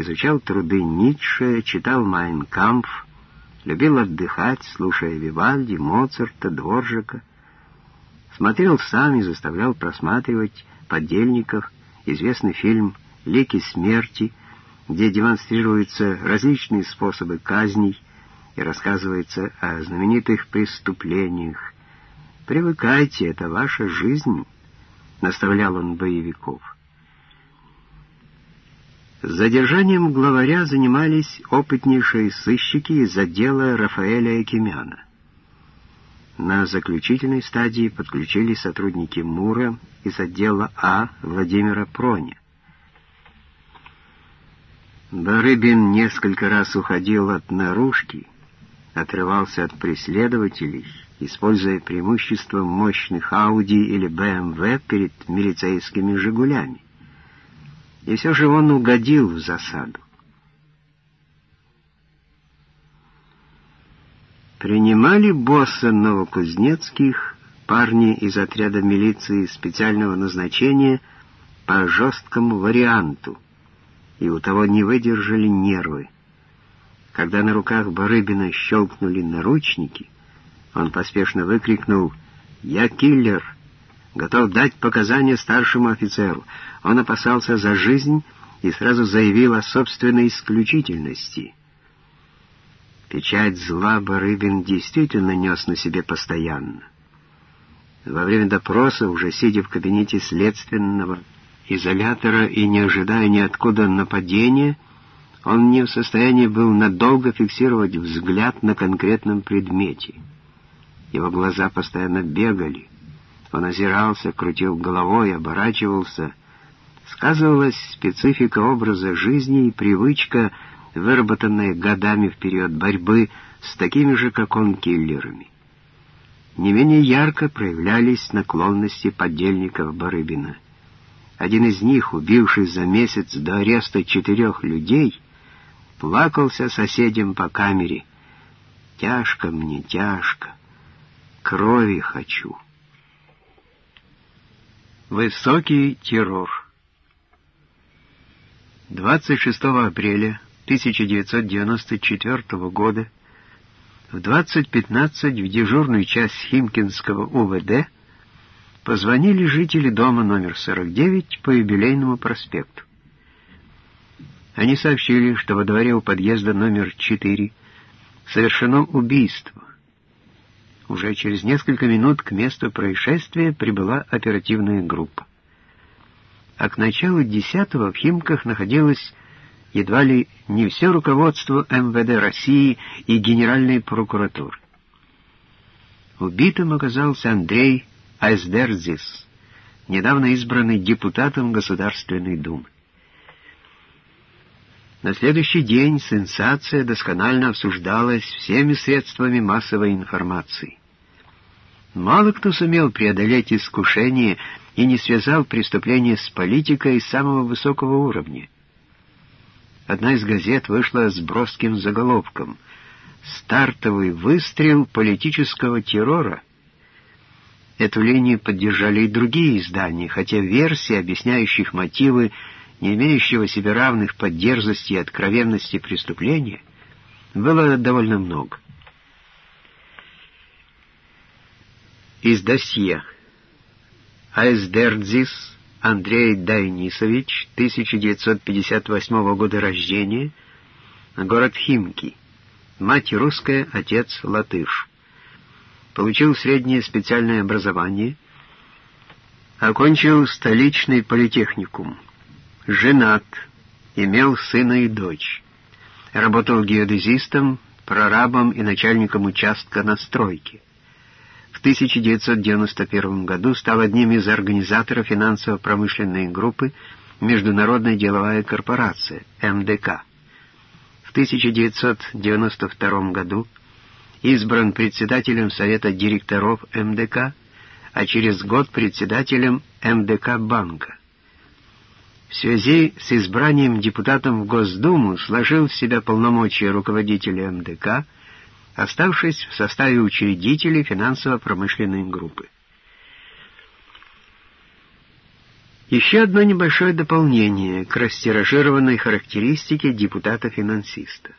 изучал труды Ницше, читал «Майн Кампф», любил отдыхать, слушая Вивальди, Моцарта, Дворжика, смотрел сам и заставлял просматривать подельников, известный фильм «Лики смерти», где демонстрируются различные способы казней и рассказывается о знаменитых преступлениях. «Привыкайте, это ваша жизнь», — наставлял он боевиков. Задержанием главаря занимались опытнейшие сыщики из отдела Рафаэля Экимяна. На заключительной стадии подключили сотрудники МУРа из отдела А Владимира Проня. Барыбин несколько раз уходил от наружки, отрывался от преследователей, используя преимущество мощных Ауди или БМВ перед милицейскими «Жигулями». И все же он угодил в засаду. Принимали босса новокузнецких парни из отряда милиции специального назначения по жесткому варианту, и у того не выдержали нервы. Когда на руках Барыбина щелкнули наручники, он поспешно выкрикнул «Я киллер!» Готов дать показания старшему офицеру. Он опасался за жизнь и сразу заявил о собственной исключительности. Печать зла Барыбин действительно нес на себе постоянно. Во время допроса, уже сидя в кабинете следственного изолятора и не ожидая ниоткуда нападения, он не в состоянии был надолго фиксировать взгляд на конкретном предмете. Его глаза постоянно бегали, он озирался, крутил головой, оборачивался. Сказывалась специфика образа жизни и привычка, выработанная годами в период борьбы с такими же, как он, киллерами. Не менее ярко проявлялись наклонности подельников Барыбина. Один из них, убивший за месяц до ареста четырех людей, плакался соседям по камере. «Тяжко мне, тяжко, крови хочу». Высокий террор 26 апреля 1994 года в 20.15 в дежурную часть Химкинского УВД позвонили жители дома номер 49 по юбилейному проспекту. Они сообщили, что во дворе у подъезда номер 4 совершено убийство. Уже через несколько минут к месту происшествия прибыла оперативная группа. А к началу десятого в Химках находилось едва ли не все руководство МВД России и Генеральной прокуратуры. Убитым оказался Андрей Айсдерзис, недавно избранный депутатом Государственной Думы. На следующий день сенсация досконально обсуждалась всеми средствами массовой информации. Мало кто сумел преодолеть искушение и не связал преступление с политикой самого высокого уровня. Одна из газет вышла с броским заголовком «Стартовый выстрел политического террора». Эту линию поддержали и другие издания, хотя версий, объясняющих мотивы не имеющего себе равных по дерзости и откровенности преступления, было довольно много. Из досье. Айсдердзис Андрей Дайнисович, 1958 года рождения, город Химки. Мать русская, отец латыш. Получил среднее специальное образование. Окончил столичный политехникум. Женат. Имел сына и дочь. Работал геодезистом, прорабом и начальником участка на стройке в 1991 году стал одним из организаторов финансово-промышленной группы Международная деловая корпорация, МДК. В 1992 году избран председателем Совета директоров МДК, а через год председателем МДК банка. В связи с избранием депутатом в Госдуму сложил в себя полномочия руководителя МДК – оставшись в составе учредителей финансово-промышленной группы. Еще одно небольшое дополнение к растиражированной характеристике депутата-финансиста.